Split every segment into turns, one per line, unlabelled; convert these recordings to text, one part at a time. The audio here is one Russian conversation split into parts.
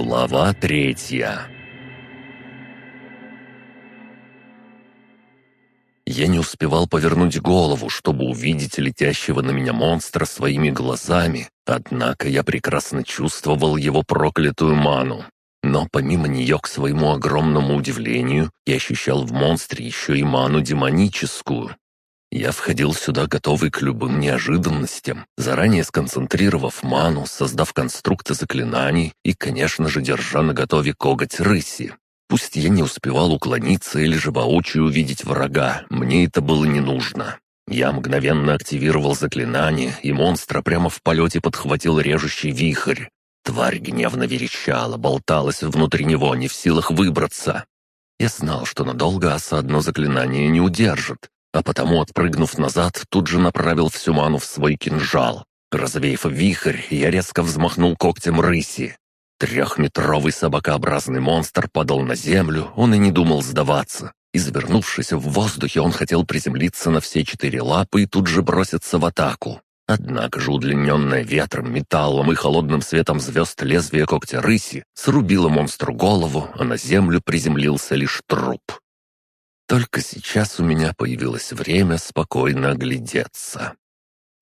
Глава третья Я не успевал повернуть голову, чтобы увидеть летящего на меня монстра своими глазами, однако я прекрасно чувствовал его проклятую ману. Но помимо нее, к своему огромному удивлению, я ощущал в монстре еще и ману демоническую. Я входил сюда готовый к любым неожиданностям, заранее сконцентрировав ману, создав конструкты заклинаний и, конечно же, держа на готове коготь рыси. Пусть я не успевал уклониться или же воочию увидеть врага, мне это было не нужно. Я мгновенно активировал заклинание, и монстра прямо в полете подхватил режущий вихрь. Тварь гневно верещала, болталась внутри него, не в силах выбраться. Я знал, что надолго аса одно заклинание не удержит, а потому, отпрыгнув назад, тут же направил всю ману в свой кинжал. Развеяв вихрь, я резко взмахнул когтем рыси. Трехметровый собакообразный монстр падал на землю, он и не думал сдаваться. Извернувшись в воздухе, он хотел приземлиться на все четыре лапы и тут же броситься в атаку. Однако же удлиненное ветром, металлом и холодным светом звезд лезвие когтя рыси срубило монстру голову, а на землю приземлился лишь труп. Только сейчас у меня появилось время спокойно оглядеться.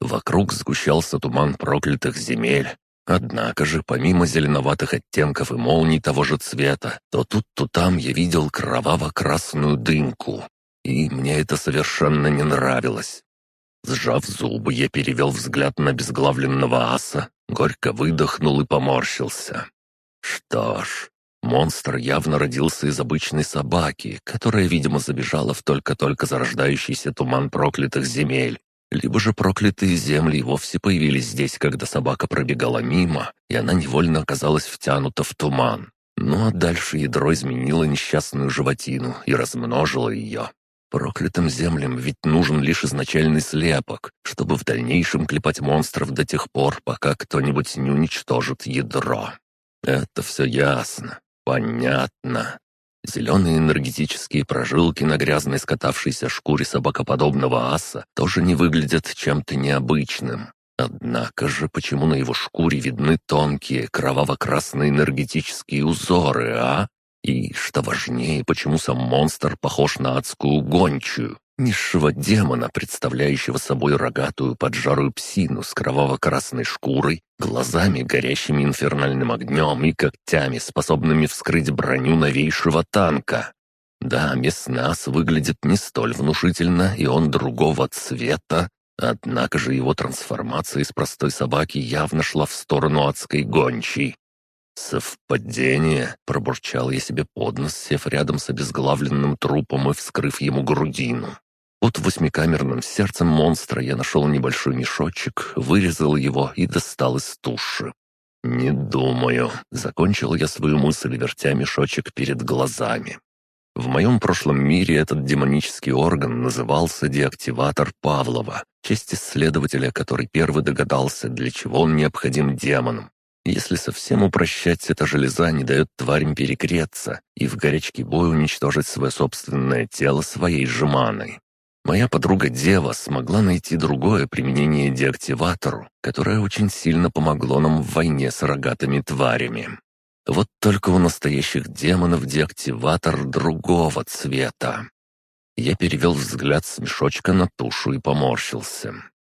Вокруг сгущался туман проклятых земель. Однако же, помимо зеленоватых оттенков и молний того же цвета, то тут, то там я видел кроваво-красную дымку. И мне это совершенно не нравилось. Сжав зубы, я перевел взгляд на безглавленного аса, горько выдохнул и поморщился. Что ж, Монстр явно родился из обычной собаки, которая, видимо, забежала в только-только зарождающийся туман проклятых земель. Либо же проклятые земли вовсе появились здесь, когда собака пробегала мимо, и она невольно оказалась втянута в туман. Ну а дальше ядро изменило несчастную животину и размножило ее. Проклятым землям ведь нужен лишь изначальный слепок, чтобы в дальнейшем клепать монстров до тех пор, пока кто-нибудь не уничтожит ядро. Это все ясно. Понятно. Зеленые энергетические прожилки на грязной скатавшейся шкуре собакоподобного аса тоже не выглядят чем-то необычным. Однако же, почему на его шкуре видны тонкие кроваво-красные энергетические узоры, а? И, что важнее, почему сам монстр похож на адскую гончую? Низшего демона, представляющего собой рогатую поджарую псину с кроваво-красной шкурой, глазами, горящими инфернальным огнем и когтями, способными вскрыть броню новейшего танка. Да, Меснас выглядит не столь внушительно, и он другого цвета, однако же его трансформация из простой собаки явно шла в сторону адской гончей. «Совпадение?» — пробурчал я себе под нос, сев рядом с обезглавленным трупом и вскрыв ему грудину. Под восьмикамерным сердцем монстра я нашел небольшой мешочек, вырезал его и достал из туши. «Не думаю», — закончил я свою мысль, вертя мешочек перед глазами. В моем прошлом мире этот демонический орган назывался деактиватор Павлова, честь исследователя, который первый догадался, для чего он необходим демонам. Если совсем упрощать, эта железа не дает тварям перегреться и в горячке бой уничтожить свое собственное тело своей же маной. Моя подруга Дева смогла найти другое применение деактиватору, которое очень сильно помогло нам в войне с рогатыми тварями. Вот только у настоящих демонов деактиватор другого цвета. Я перевел взгляд с мешочка на тушу и поморщился.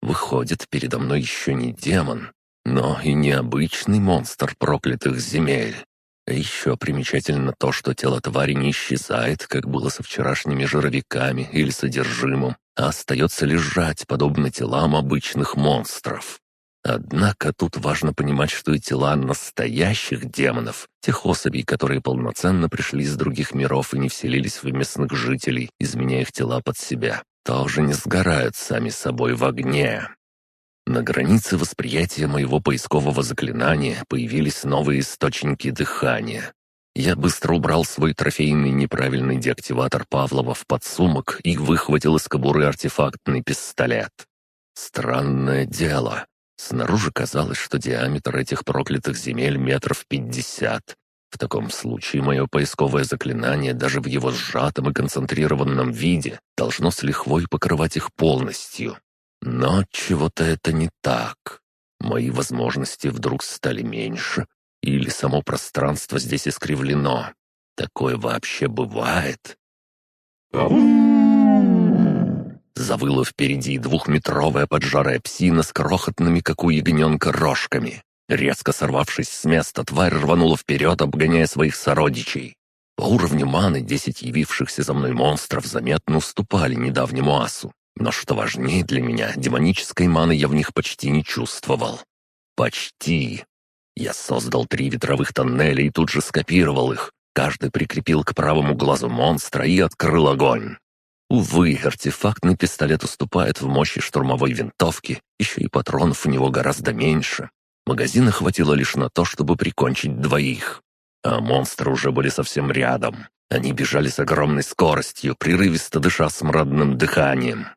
Выходит, передо мной еще не демон, но и необычный монстр проклятых земель. А еще примечательно то, что тело твари не исчезает, как было со вчерашними жировиками или содержимым, а остается лежать, подобно телам обычных монстров. Однако тут важно понимать, что и тела настоящих демонов, тех особей, которые полноценно пришли из других миров и не вселились в местных жителей, изменяя их тела под себя, тоже не сгорают сами собой в огне. На границе восприятия моего поискового заклинания появились новые источники дыхания. Я быстро убрал свой трофейный неправильный деактиватор Павлова в подсумок и выхватил из кобуры артефактный пистолет. Странное дело. Снаружи казалось, что диаметр этих проклятых земель метров пятьдесят. В таком случае мое поисковое заклинание даже в его сжатом и концентрированном виде должно с лихвой покрывать их полностью. Но чего-то это не так. Мои возможности вдруг стали меньше, Или само пространство здесь искривлено? Такое вообще бывает? Завыла впереди двухметровая поджарая псина с крохотными, как у ягненка, рожками. Резко сорвавшись с места, тварь рванула вперед, обгоняя своих сородичей. По уровню маны десять явившихся за мной монстров заметно уступали недавнему асу. Но что важнее для меня, демонической маны я в них почти не чувствовал. Почти. Я создал три ветровых тоннеля и тут же скопировал их. Каждый прикрепил к правому глазу монстра и открыл огонь. Увы, артефактный пистолет уступает в мощи штурмовой винтовки, еще и патронов у него гораздо меньше. Магазина хватило лишь на то, чтобы прикончить двоих. А монстры уже были совсем рядом. Они бежали с огромной скоростью, прерывисто дыша смрадным дыханием.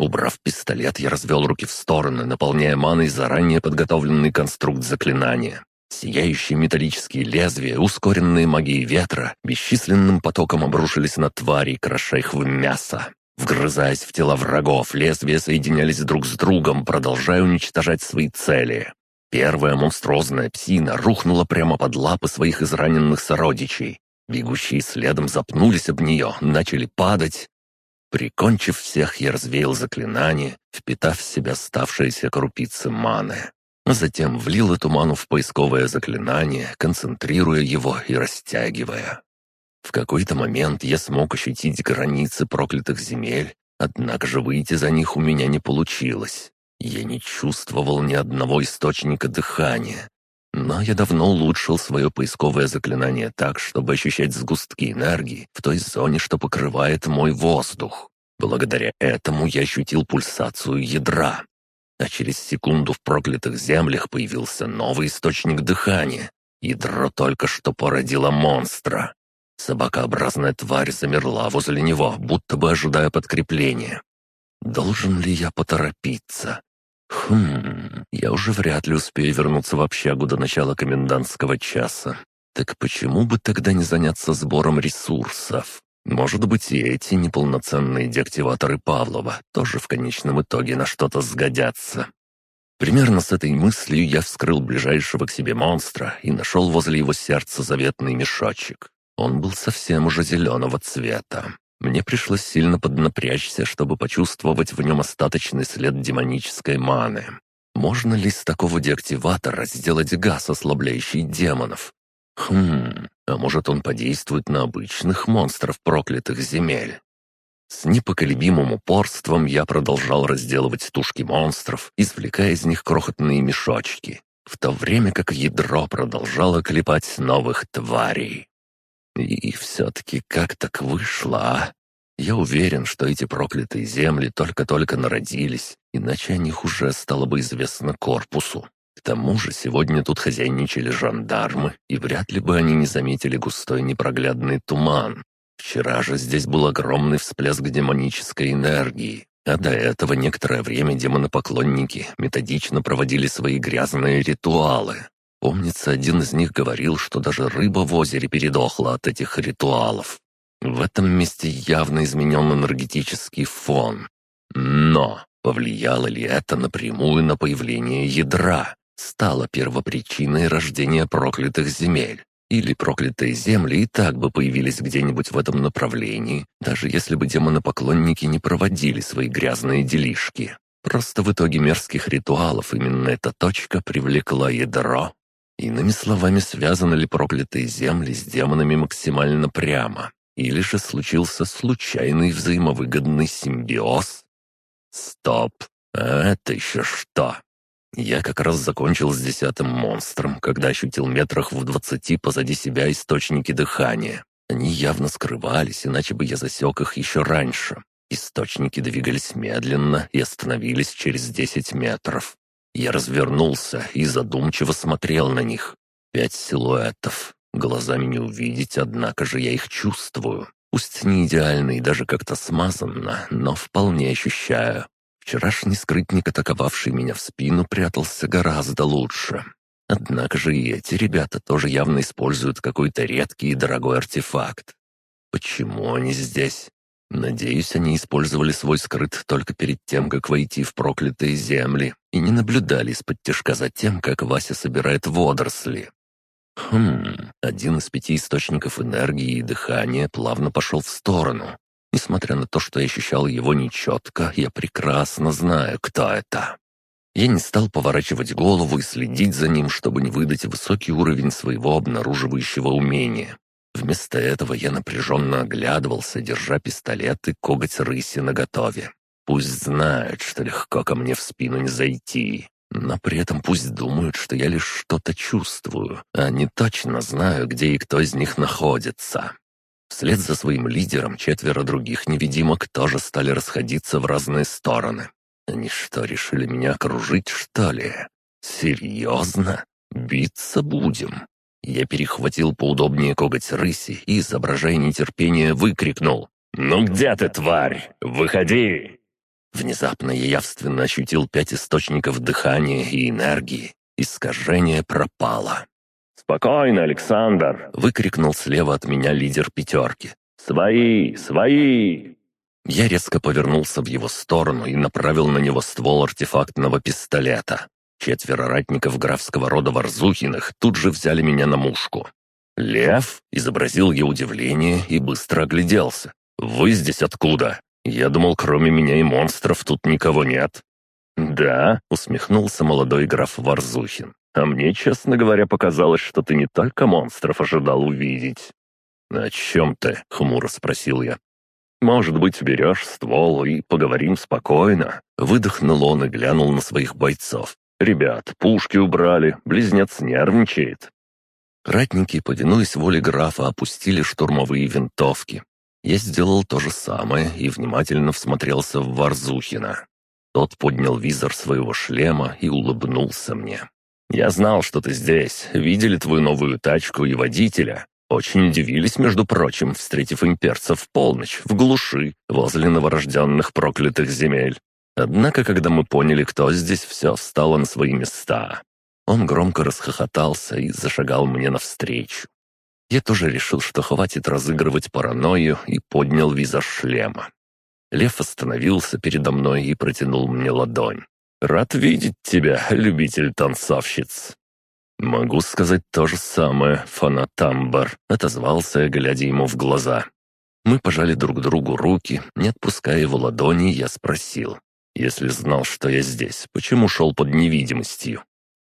Убрав пистолет, я развел руки в стороны, наполняя маной заранее подготовленный конструкт заклинания. Сияющие металлические лезвия, ускоренные магией ветра, бесчисленным потоком обрушились на твари, кроша их в мясо. Вгрызаясь в тела врагов, лезвия соединялись друг с другом, продолжая уничтожать свои цели. Первая монструозная псина рухнула прямо под лапы своих израненных сородичей. Бегущие следом запнулись об нее, начали падать, Прикончив всех, я развеял заклинание, впитав в себя оставшиеся крупицы маны. Затем влил эту ману в поисковое заклинание, концентрируя его и растягивая. В какой-то момент я смог ощутить границы проклятых земель, однако же выйти за них у меня не получилось. Я не чувствовал ни одного источника дыхания, но я давно улучшил свое поисковое заклинание так, чтобы ощущать сгустки энергии в той зоне, что покрывает мой воздух. Благодаря этому я ощутил пульсацию ядра. А через секунду в проклятых землях появился новый источник дыхания. Ядро только что породило монстра. Собакообразная тварь замерла возле него, будто бы ожидая подкрепления. Должен ли я поторопиться? Хм, я уже вряд ли успею вернуться в общагу до начала комендантского часа. Так почему бы тогда не заняться сбором ресурсов? Может быть, и эти неполноценные деактиваторы Павлова тоже в конечном итоге на что-то сгодятся. Примерно с этой мыслью я вскрыл ближайшего к себе монстра и нашел возле его сердца заветный мешочек. Он был совсем уже зеленого цвета. Мне пришлось сильно поднапрячься, чтобы почувствовать в нем остаточный след демонической маны. Можно ли с такого деактиватора сделать газ, ослабляющий демонов? Хм, а может он подействует на обычных монстров проклятых земель? С непоколебимым упорством я продолжал разделывать тушки монстров, извлекая из них крохотные мешочки, в то время как ядро продолжало клепать новых тварей. И все-таки как так вышло, а? Я уверен, что эти проклятые земли только-только народились, иначе о них уже стало бы известно корпусу. К тому же сегодня тут хозяйничали жандармы, и вряд ли бы они не заметили густой непроглядный туман. Вчера же здесь был огромный всплеск демонической энергии, а до этого некоторое время демонопоклонники методично проводили свои грязные ритуалы. Помнится, один из них говорил, что даже рыба в озере передохла от этих ритуалов. В этом месте явно изменен энергетический фон. Но повлияло ли это напрямую на появление ядра? Стало первопричиной рождения проклятых земель? Или проклятые земли и так бы появились где-нибудь в этом направлении, даже если бы демонопоклонники не проводили свои грязные делишки. Просто в итоге мерзких ритуалов именно эта точка привлекла ядро. Иными словами, связаны ли проклятые земли с демонами максимально прямо? Или же случился случайный взаимовыгодный симбиоз? Стоп, а это еще что? Я как раз закончил с десятым монстром, когда ощутил метрах в двадцати позади себя источники дыхания. Они явно скрывались, иначе бы я засек их еще раньше. Источники двигались медленно и остановились через десять метров. Я развернулся и задумчиво смотрел на них. Пять силуэтов, Глазами не увидеть, однако же я их чувствую. Пусть не идеально и даже как-то смазанно, но вполне ощущаю. Вчерашний скрытник, атаковавший меня в спину, прятался гораздо лучше. Однако же и эти ребята тоже явно используют какой-то редкий и дорогой артефакт. Почему они здесь? Надеюсь, они использовали свой скрыт только перед тем, как войти в проклятые земли, и не наблюдали из-под тяжка за тем, как Вася собирает водоросли. Хм, один из пяти источников энергии и дыхания плавно пошел в сторону. Несмотря на то, что я ощущал его нечетко, я прекрасно знаю, кто это. Я не стал поворачивать голову и следить за ним, чтобы не выдать высокий уровень своего обнаруживающего умения. Вместо этого я напряженно оглядывался, держа пистолет и коготь рыси наготове. Пусть знают, что легко ко мне в спину не зайти, но при этом пусть думают, что я лишь что-то чувствую, а не точно знаю, где и кто из них находится. Вслед за своим лидером четверо других невидимок тоже стали расходиться в разные стороны. Они что, решили меня окружить, что ли? Серьезно? Биться будем? Я перехватил поудобнее коготь рыси и, изображая нетерпение, выкрикнул. «Ну где ты, тварь? Выходи!» Внезапно я явственно ощутил пять источников дыхания и энергии. Искажение пропало.
«Спокойно, Александр!»
— выкрикнул слева от меня лидер пятерки.
«Свои! Свои!»
Я резко повернулся в его сторону и направил на него ствол артефактного пистолета. Четверо ратников графского рода Варзухиных тут же взяли меня на мушку. «Лев?» — изобразил я удивление и быстро огляделся. «Вы здесь откуда? Я думал, кроме меня и монстров тут никого нет».
«Да», — усмехнулся молодой граф Варзухин. «А мне, честно говоря, показалось, что ты не только монстров ожидал увидеть».
«О чем ты?» — хмуро спросил я.
«Может быть, берешь ствол и поговорим спокойно?»
Выдохнул он и глянул на своих бойцов.
«Ребят, пушки убрали, близнец нервничает».
Ратники, повинуясь воле графа, опустили штурмовые винтовки. Я сделал то же самое и внимательно всмотрелся в Варзухина. Тот поднял визор своего шлема и улыбнулся мне. «Я знал, что ты здесь. Видели твою новую тачку и водителя. Очень удивились, между прочим, встретив имперцев в полночь, в глуши, возле новорожденных проклятых земель. Однако, когда мы поняли, кто здесь, все встало на свои места. Он громко расхохотался и зашагал мне навстречу. Я тоже решил, что хватит разыгрывать паранойю и поднял визор шлема. Лев остановился передо мной и протянул мне ладонь. «Рад видеть тебя, любитель танцовщиц!» «Могу сказать то же самое, фанат Амбар», — отозвался глядя ему в глаза. Мы пожали друг другу руки, не отпуская его ладони, я спросил. «Если знал, что я здесь, почему шел под невидимостью?»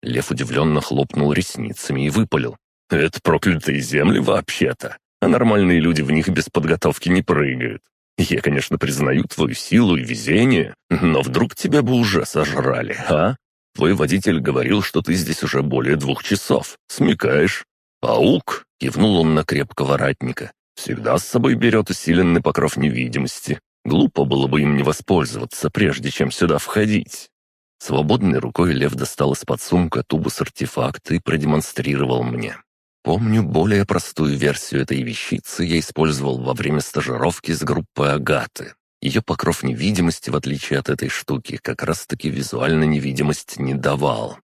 Лев удивленно хлопнул ресницами и выпалил. «Это проклятые земли вообще-то, а нормальные люди в них без подготовки не прыгают. Я, конечно, признаю твою силу и везение, но вдруг тебя бы уже сожрали, а? Твой водитель говорил, что ты здесь уже более двух часов. Смекаешь?» «Паук!» — кивнул он на крепкого ратника. «Всегда с собой берет усиленный покров невидимости. Глупо было бы им не воспользоваться, прежде чем сюда входить». Свободной рукой Лев достал из-под сумка тубус артефакта и продемонстрировал мне. Помню, более простую версию этой вещицы я использовал во время стажировки с группой Агаты. Ее покров невидимости, в отличие от этой штуки, как раз-таки визуально невидимость не давал.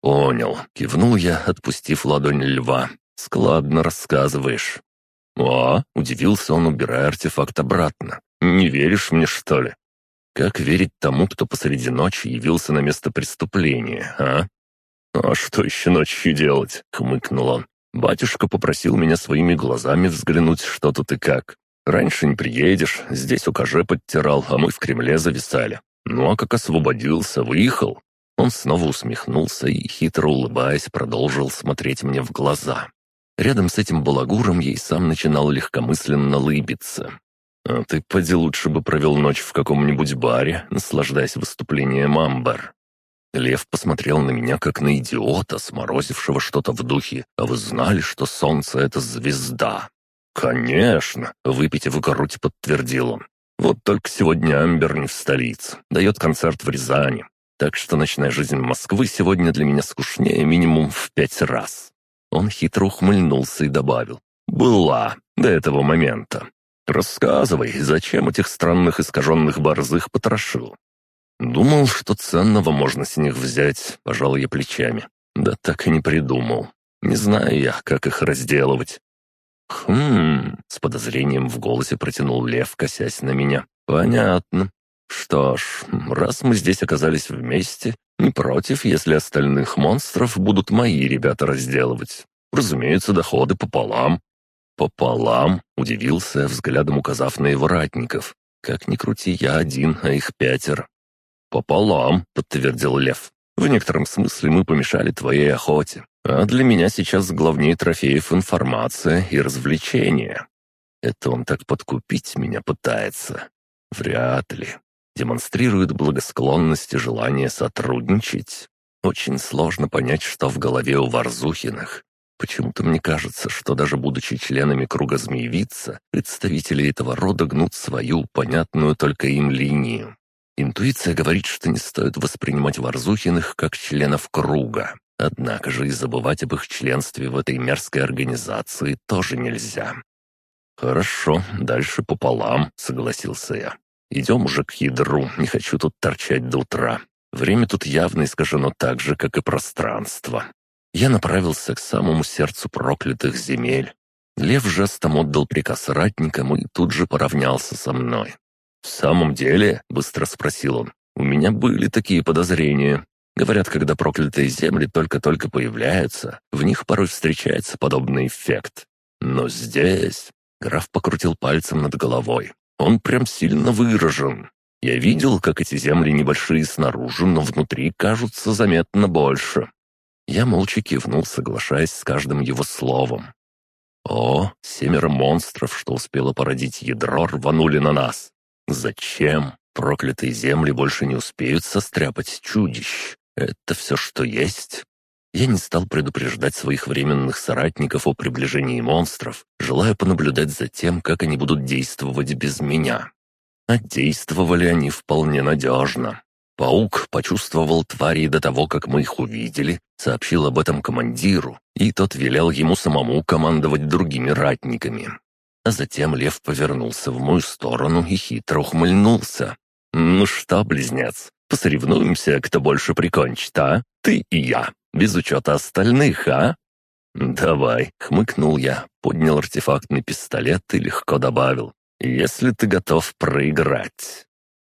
«Понял», — кивнул я, отпустив ладонь льва. «Складно рассказываешь». «А?» — удивился он, убирая артефакт обратно. «Не веришь мне, что ли?» «Как верить тому, кто посреди ночи явился на место преступления, а?» «А что еще ночью делать?» — хмыкнул он. «Батюшка попросил меня своими глазами взглянуть, что тут и как. Раньше не приедешь, здесь укажи подтирал, а мы в Кремле зависали. Ну а как освободился, выехал». Он снова усмехнулся и, хитро улыбаясь, продолжил смотреть мне в глаза. Рядом с этим балагуром и сам начинал легкомысленно лыбиться. «А ты, поди, лучше бы провел ночь в каком-нибудь баре, наслаждаясь выступлением Амбар». Лев посмотрел на меня, как на идиота, сморозившего что-то в духе. «А вы знали, что солнце — это звезда?» «Конечно!» — выпитив грудь, подтвердил он. «Вот только сегодня Амбер не в столице. Дает концерт в Рязани. Так что ночная жизнь Москвы сегодня для меня скучнее минимум в пять раз». Он хитро ухмыльнулся и добавил. «Была до этого момента. Рассказывай, зачем этих странных искаженных борзых потрошил?» «Думал, что ценного можно с них взять», — пожал я плечами. «Да так и не придумал. Не знаю я, как их разделывать. «Хм...» — с подозрением в голосе протянул Лев, косясь на меня. «Понятно. Что ж, раз мы здесь оказались вместе, не против, если остальных монстров будут мои ребята разделывать. Разумеется, доходы пополам». «Пополам?» — удивился, взглядом указав на его ратников. «Как ни крути, я один, а их пятеро». «Пополам», — подтвердил Лев. «В некотором смысле мы помешали твоей охоте. А для меня сейчас главнее трофеев информация и развлечения. Это он так подкупить меня пытается? Вряд ли. Демонстрирует благосклонность и желание сотрудничать. Очень сложно понять, что в голове у Варзухиных. Почему-то мне кажется, что даже будучи членами круга змеевица, представители этого рода гнут свою, понятную только им линию. Интуиция говорит, что не стоит воспринимать Варзухиных как членов круга. Однако же и забывать об их членстве в этой мерзкой организации тоже нельзя. «Хорошо, дальше пополам», — согласился я. «Идем уже к ядру, не хочу тут торчать до утра. Время тут явно искажено так же, как и пространство». Я направился к самому сердцу проклятых земель. Лев жестом отдал приказ ратникам и тут же поравнялся со мной. «В самом деле?» — быстро спросил он. «У меня были такие подозрения. Говорят, когда проклятые земли только-только появляются, в них порой встречается подобный эффект. Но здесь... Граф покрутил пальцем над головой. Он прям сильно выражен. Я видел, как эти земли небольшие снаружи, но внутри кажутся заметно больше. Я молча кивнул, соглашаясь с каждым его словом. О, семеро монстров, что успело породить ядро, рванули на нас. Зачем? Проклятые земли больше не успеют состряпать чудищ. Это все, что есть. Я не стал предупреждать своих временных соратников о приближении монстров, желая понаблюдать за тем, как они будут действовать без меня. А действовали они вполне надежно. Паук почувствовал твари до того, как мы их увидели, сообщил об этом командиру, и тот велел ему самому командовать другими ратниками. А затем лев повернулся в мою сторону и хитро ухмыльнулся. «Ну что, близнец, посоревнуемся, кто больше прикончит, а? Ты и я, без учета остальных, а?» «Давай», — хмыкнул я, поднял артефактный пистолет и легко добавил. «Если ты готов проиграть».